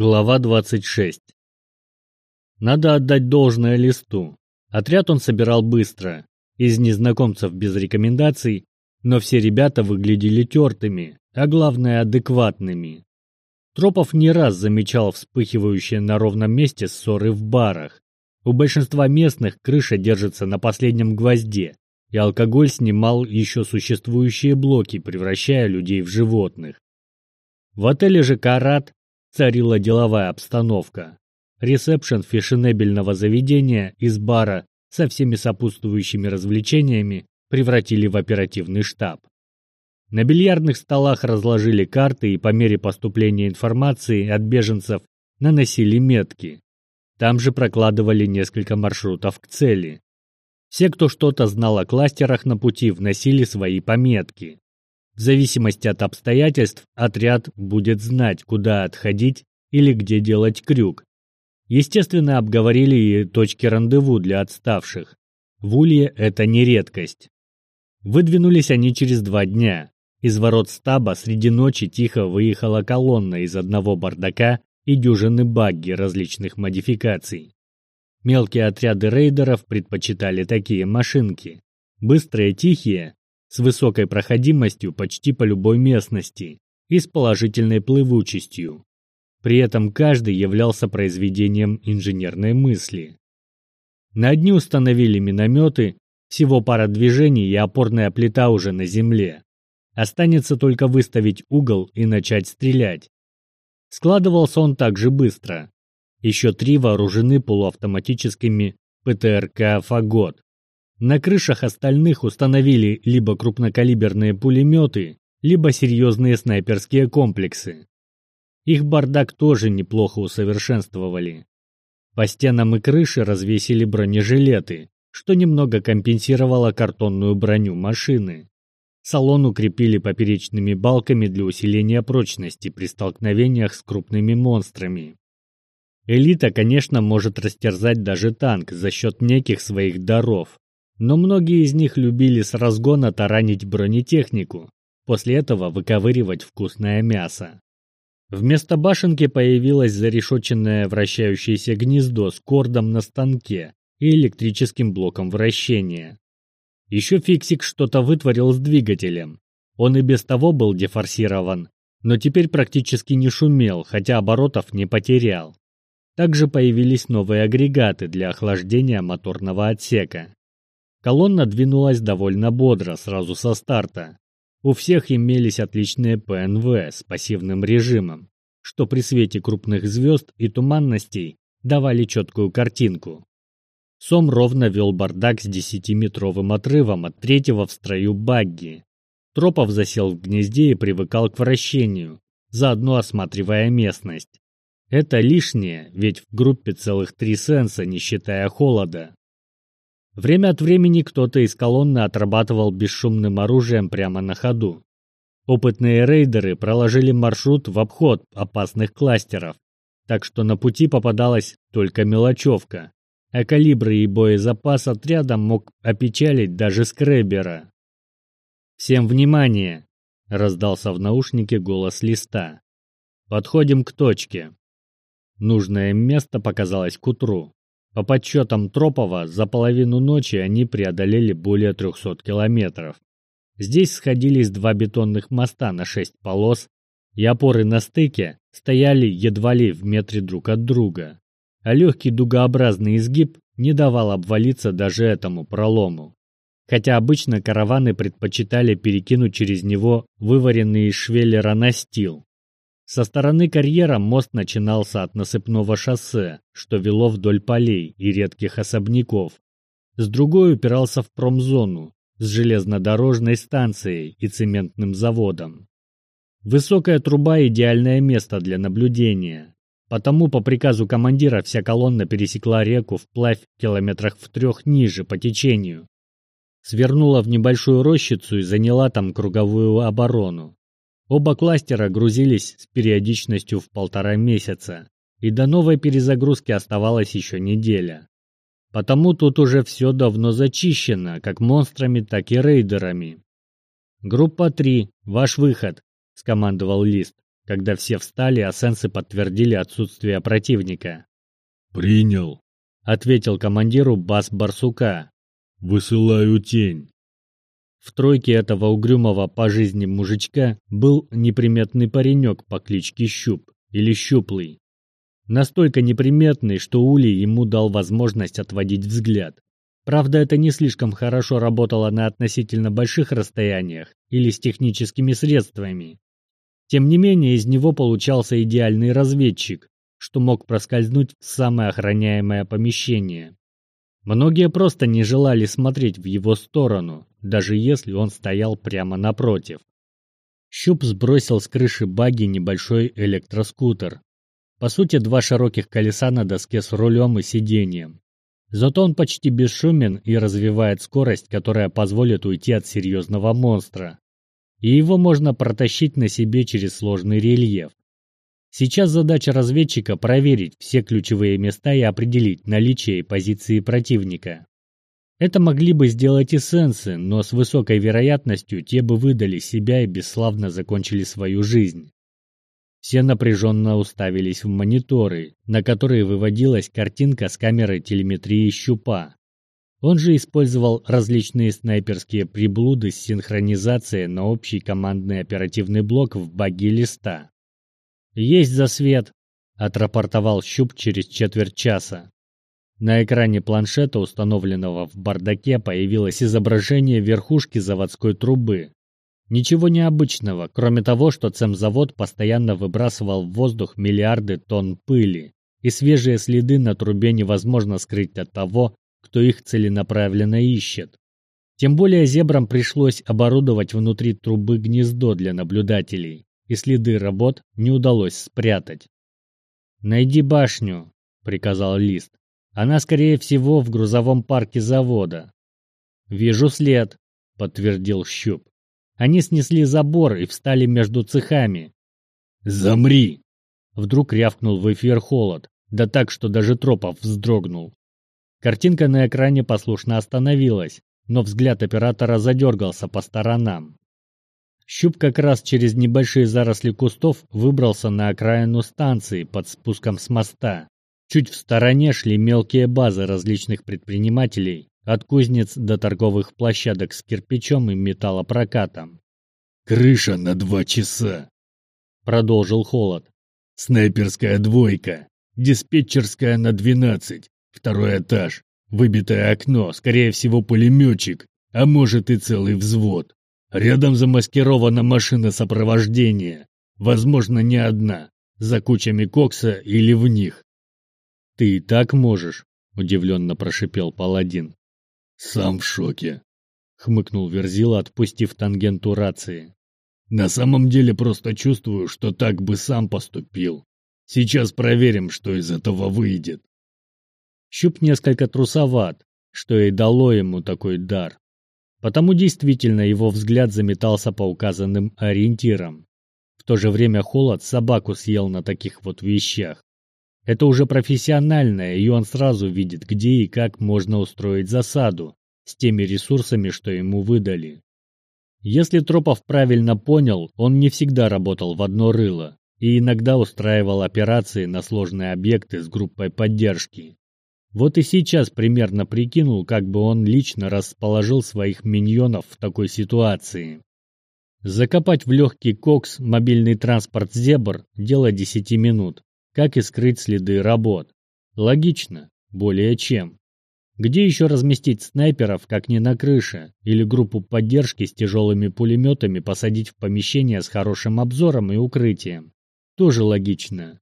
Глава 26. Надо отдать должное листу. Отряд он собирал быстро, из незнакомцев без рекомендаций, но все ребята выглядели тертыми, а главное адекватными. Тропов не раз замечал вспыхивающие на ровном месте ссоры в барах. У большинства местных крыша держится на последнем гвозде, и алкоголь снимал еще существующие блоки, превращая людей в животных. В отеле же «Карат» царила деловая обстановка. Ресепшн фешенебельного заведения из бара со всеми сопутствующими развлечениями превратили в оперативный штаб. На бильярдных столах разложили карты и по мере поступления информации от беженцев наносили метки. Там же прокладывали несколько маршрутов к цели. Все, кто что-то знал о кластерах на пути, вносили свои пометки. В зависимости от обстоятельств отряд будет знать, куда отходить или где делать крюк. Естественно, обговорили и точки рандеву для отставших. В Улье это не редкость. Выдвинулись они через два дня. Из ворот стаба среди ночи тихо выехала колонна из одного бардака и дюжины багги различных модификаций. Мелкие отряды рейдеров предпочитали такие машинки. Быстрые, тихие, с высокой проходимостью почти по любой местности и с положительной плывучестью. При этом каждый являлся произведением инженерной мысли. На дни установили минометы, всего пара движений и опорная плита уже на земле. Останется только выставить угол и начать стрелять. Складывался он также быстро. Еще три вооружены полуавтоматическими ПТРК «Фагот». На крышах остальных установили либо крупнокалиберные пулеметы, либо серьезные снайперские комплексы. Их бардак тоже неплохо усовершенствовали. По стенам и крыше развесили бронежилеты, что немного компенсировало картонную броню машины. Салон укрепили поперечными балками для усиления прочности при столкновениях с крупными монстрами. Элита, конечно, может растерзать даже танк за счет неких своих даров, но многие из них любили с разгона таранить бронетехнику, после этого выковыривать вкусное мясо. Вместо башенки появилось зарешоченное вращающееся гнездо с кордом на станке и электрическим блоком вращения. Еще Фиксик что-то вытворил с двигателем. Он и без того был дефорсирован, но теперь практически не шумел, хотя оборотов не потерял. Также появились новые агрегаты для охлаждения моторного отсека. Колонна двинулась довольно бодро сразу со старта. У всех имелись отличные ПНВ с пассивным режимом, что при свете крупных звезд и туманностей давали четкую картинку. Сом ровно вел бардак с десятиметровым отрывом от третьего в строю багги. Тропов засел в гнезде и привыкал к вращению, заодно осматривая местность. Это лишнее, ведь в группе целых три сенса, не считая холода. Время от времени кто-то из колонны отрабатывал бесшумным оружием прямо на ходу. Опытные рейдеры проложили маршрут в обход опасных кластеров, так что на пути попадалась только мелочевка, а калибры и боезапас отряда мог опечалить даже скребера. «Всем внимание!» — раздался в наушнике голос листа. «Подходим к точке». Нужное место показалось к утру. По подсчетам Тропова, за половину ночи они преодолели более 300 километров. Здесь сходились два бетонных моста на шесть полос, и опоры на стыке стояли едва ли в метре друг от друга, а легкий дугообразный изгиб не давал обвалиться даже этому пролому. Хотя обычно караваны предпочитали перекинуть через него вываренный из швеллера настил, со стороны карьера мост начинался от насыпного шоссе, что вело вдоль полей и редких особняков. С другой упирался в промзону с железнодорожной станцией и цементным заводом. Высокая труба – идеальное место для наблюдения. Потому по приказу командира вся колонна пересекла реку вплавь километрах в трех ниже по течению. Свернула в небольшую рощицу и заняла там круговую оборону. Оба кластера грузились с периодичностью в полтора месяца, и до новой перезагрузки оставалась еще неделя. Потому тут уже все давно зачищено, как монстрами, так и рейдерами. «Группа 3, ваш выход», — скомандовал Лист. когда все встали, а сенсы подтвердили отсутствие противника. «Принял», — ответил командиру бас Барсука. «Высылаю тень». В тройке этого угрюмого по жизни мужичка был неприметный паренек по кличке Щуп или Щуплый. Настолько неприметный, что Ули ему дал возможность отводить взгляд. Правда, это не слишком хорошо работало на относительно больших расстояниях или с техническими средствами. Тем не менее, из него получался идеальный разведчик, что мог проскользнуть в самое охраняемое помещение. Многие просто не желали смотреть в его сторону, даже если он стоял прямо напротив. Щуп сбросил с крыши баги небольшой электроскутер. По сути, два широких колеса на доске с рулем и сиденьем. Зато он почти бесшумен и развивает скорость, которая позволит уйти от серьезного монстра. И его можно протащить на себе через сложный рельеф. Сейчас задача разведчика проверить все ключевые места и определить наличие и позиции противника. Это могли бы сделать и сенсы, но с высокой вероятностью те бы выдали себя и бесславно закончили свою жизнь. Все напряженно уставились в мониторы, на которые выводилась картинка с камеры телеметрии щупа. Он же использовал различные снайперские приблуды с синхронизацией на общий командный оперативный блок в баге листа. «Есть засвет!» – отрапортовал Щуп через четверть часа. На экране планшета, установленного в бардаке, появилось изображение верхушки заводской трубы. Ничего необычного, кроме того, что цемзавод постоянно выбрасывал в воздух миллиарды тонн пыли, и свежие следы на трубе невозможно скрыть от того, кто их целенаправленно ищет. Тем более зебрам пришлось оборудовать внутри трубы гнездо для наблюдателей, и следы работ не удалось спрятать. «Найди башню», — приказал Лист. Она, скорее всего, в грузовом парке завода. «Вижу след», — подтвердил Щуп. Они снесли забор и встали между цехами. «Замри!» Вдруг рявкнул в эфир холод, да так, что даже Тропов вздрогнул. Картинка на экране послушно остановилась, но взгляд оператора задергался по сторонам. Щуп как раз через небольшие заросли кустов выбрался на окраину станции под спуском с моста. Чуть в стороне шли мелкие базы различных предпринимателей, от кузнец до торговых площадок с кирпичом и металлопрокатом. «Крыша на два часа», — продолжил Холод. «Снайперская двойка, диспетчерская на двенадцать, второй этаж, выбитое окно, скорее всего пулеметчик, а может и целый взвод. Рядом замаскирована машина сопровождения, возможно не одна, за кучами кокса или в них. «Ты и так можешь», — удивленно прошипел паладин. «Сам в шоке», — хмыкнул Верзила, отпустив тангенту рации. «На самом деле просто чувствую, что так бы сам поступил. Сейчас проверим, что из этого выйдет». Щуп несколько трусоват, что и дало ему такой дар. Потому действительно его взгляд заметался по указанным ориентирам. В то же время холод собаку съел на таких вот вещах. Это уже профессиональное, и он сразу видит, где и как можно устроить засаду с теми ресурсами, что ему выдали. Если Тропов правильно понял, он не всегда работал в одно рыло и иногда устраивал операции на сложные объекты с группой поддержки. Вот и сейчас примерно прикинул, как бы он лично расположил своих миньонов в такой ситуации. Закопать в легкий кокс мобильный транспорт «Зебр» – дело 10 минут как и скрыть следы работ. Логично, более чем. Где еще разместить снайперов, как не на крыше, или группу поддержки с тяжелыми пулеметами посадить в помещение с хорошим обзором и укрытием? Тоже логично.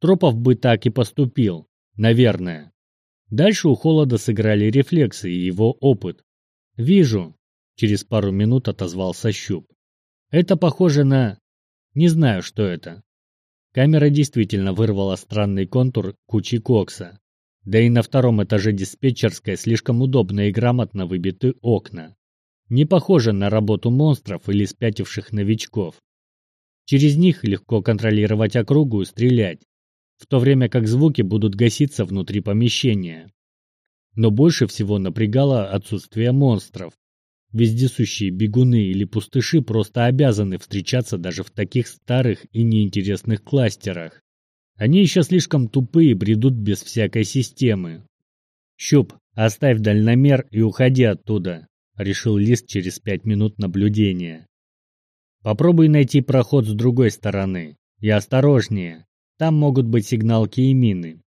Тропов бы так и поступил, наверное. Дальше у Холода сыграли рефлексы и его опыт. «Вижу», — через пару минут отозвался Щуп. «Это похоже на... Не знаю, что это. Камера действительно вырвала странный контур кучи кокса. Да и на втором этаже диспетчерской слишком удобно и грамотно выбиты окна. Не похоже на работу монстров или спятивших новичков. Через них легко контролировать округу и стрелять, в то время как звуки будут гаситься внутри помещения. Но больше всего напрягало отсутствие монстров. вездесущие бегуны или пустыши просто обязаны встречаться даже в таких старых и неинтересных кластерах. Они еще слишком тупые бредут без всякой системы. «Щуп, оставь дальномер и уходи оттуда», — решил Лист через пять минут наблюдения. «Попробуй найти проход с другой стороны. И осторожнее. Там могут быть сигналки и мины».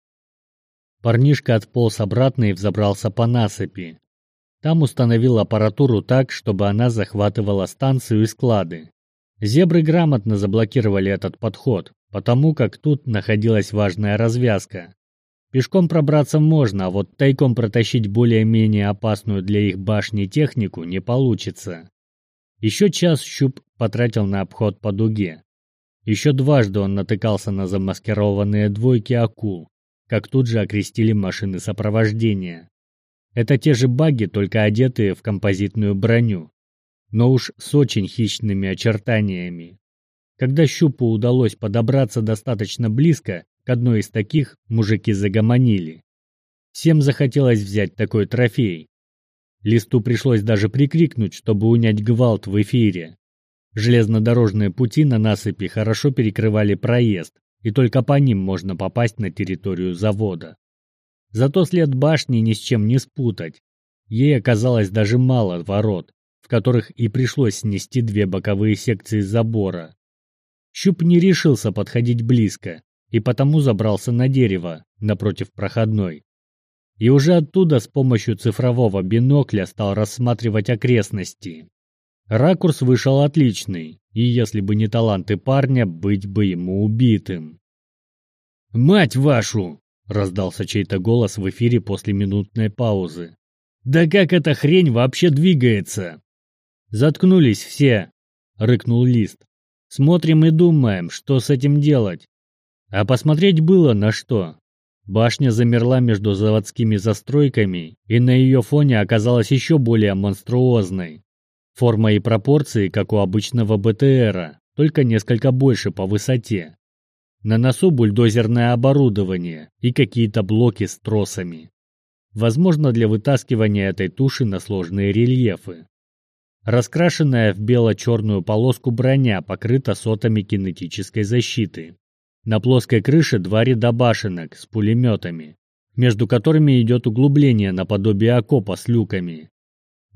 Парнишка отполз обратно и взобрался по насыпи. Там установил аппаратуру так, чтобы она захватывала станцию и склады. Зебры грамотно заблокировали этот подход, потому как тут находилась важная развязка. Пешком пробраться можно, а вот тайком протащить более-менее опасную для их башни технику не получится. Еще час Щуп потратил на обход по дуге. Еще дважды он натыкался на замаскированные двойки акул, как тут же окрестили машины сопровождения. Это те же баги, только одетые в композитную броню, но уж с очень хищными очертаниями. Когда Щупу удалось подобраться достаточно близко, к одной из таких мужики загомонили. Всем захотелось взять такой трофей. Листу пришлось даже прикрикнуть, чтобы унять гвалт в эфире. Железнодорожные пути на насыпи хорошо перекрывали проезд, и только по ним можно попасть на территорию завода. Зато след башни ни с чем не спутать. Ей оказалось даже мало ворот, в которых и пришлось снести две боковые секции забора. Щуп не решился подходить близко и потому забрался на дерево напротив проходной. И уже оттуда с помощью цифрового бинокля стал рассматривать окрестности. Ракурс вышел отличный, и если бы не таланты парня, быть бы ему убитым. «Мать вашу!» — раздался чей-то голос в эфире после минутной паузы. «Да как эта хрень вообще двигается?» «Заткнулись все!» — рыкнул Лист. Смотрим и думаем, что с этим делать. А посмотреть было на что. Башня замерла между заводскими застройками, и на ее фоне оказалась еще более монструозной. Форма и пропорции, как у обычного БТРа, только несколько больше по высоте. На носу бульдозерное оборудование и какие-то блоки с тросами. Возможно, для вытаскивания этой туши на сложные рельефы. Раскрашенная в бело-черную полоску броня покрыта сотами кинетической защиты. На плоской крыше два ряда башенок с пулеметами, между которыми идет углубление наподобие окопа с люками.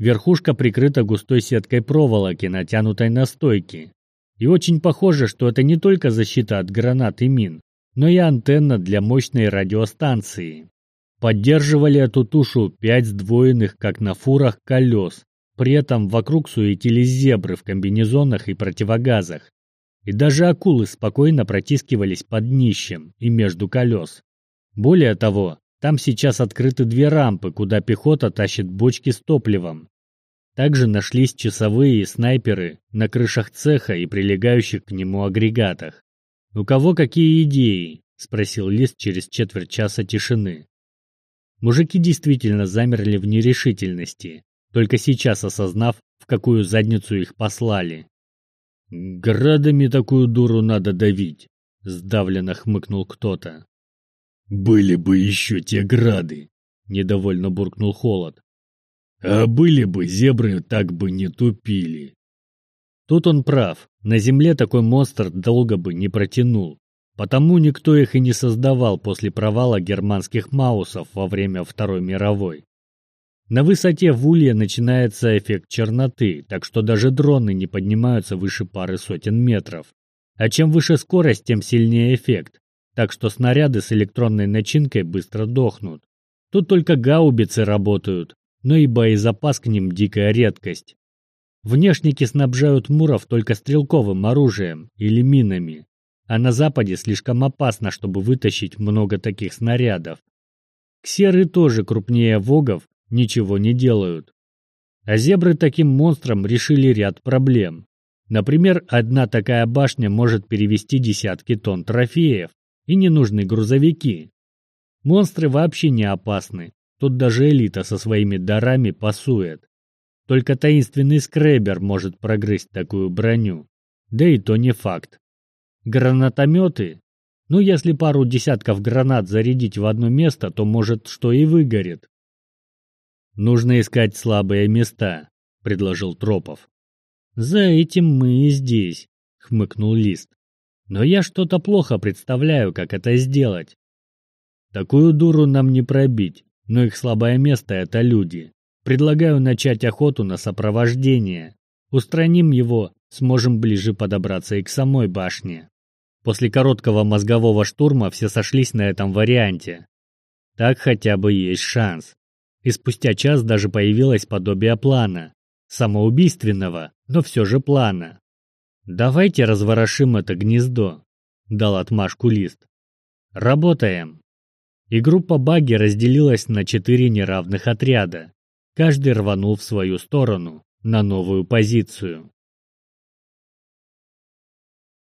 Верхушка прикрыта густой сеткой проволоки, натянутой на стойки. И очень похоже, что это не только защита от гранат и мин, но и антенна для мощной радиостанции. Поддерживали эту тушу пять сдвоенных, как на фурах, колес, при этом вокруг суетились зебры в комбинезонах и противогазах. И даже акулы спокойно протискивались под днищем и между колес. Более того, там сейчас открыты две рампы, куда пехота тащит бочки с топливом. Также нашлись часовые и снайперы на крышах цеха и прилегающих к нему агрегатах. «У кого какие идеи?» – спросил Лист через четверть часа тишины. Мужики действительно замерли в нерешительности только сейчас осознав, в какую задницу их послали. «Градами такую дуру надо давить», — сдавленно хмыкнул кто-то. «Были бы еще те грады», — недовольно буркнул Холод. «А были бы зебры, так бы не тупили». Тут он прав, на земле такой монстр долго бы не протянул. Потому никто их и не создавал после провала германских маусов во время Второй мировой. На высоте в улье начинается эффект черноты, так что даже дроны не поднимаются выше пары сотен метров. А чем выше скорость, тем сильнее эффект, так что снаряды с электронной начинкой быстро дохнут. Тут только гаубицы работают, но и боезапас к ним дикая редкость. Внешники снабжают муров только стрелковым оружием или минами, а на западе слишком опасно, чтобы вытащить много таких снарядов. Ксеры тоже крупнее вогов ничего не делают. А зебры таким монстрам решили ряд проблем. Например, одна такая башня может перевести десятки тонн трофеев, и не нужны грузовики. Монстры вообще не опасны, тут даже элита со своими дарами пасует. Только таинственный скребер может прогрызть такую броню. Да и то не факт. Гранатометы? Ну, если пару десятков гранат зарядить в одно место, то может что и выгорит. Нужно искать слабые места. — предложил Тропов. «За этим мы и здесь», — хмыкнул Лист. «Но я что-то плохо представляю, как это сделать. Такую дуру нам не пробить, но их слабое место — это люди. Предлагаю начать охоту на сопровождение. Устраним его, сможем ближе подобраться и к самой башне. После короткого мозгового штурма все сошлись на этом варианте. Так хотя бы есть шанс. И спустя час даже появилось подобие плана. Самоубийственного, но все же плана. «Давайте разворошим это гнездо», — дал отмашку лист. «Работаем». И группа баги разделилась на четыре неравных отряда. Каждый рванул в свою сторону, на новую позицию.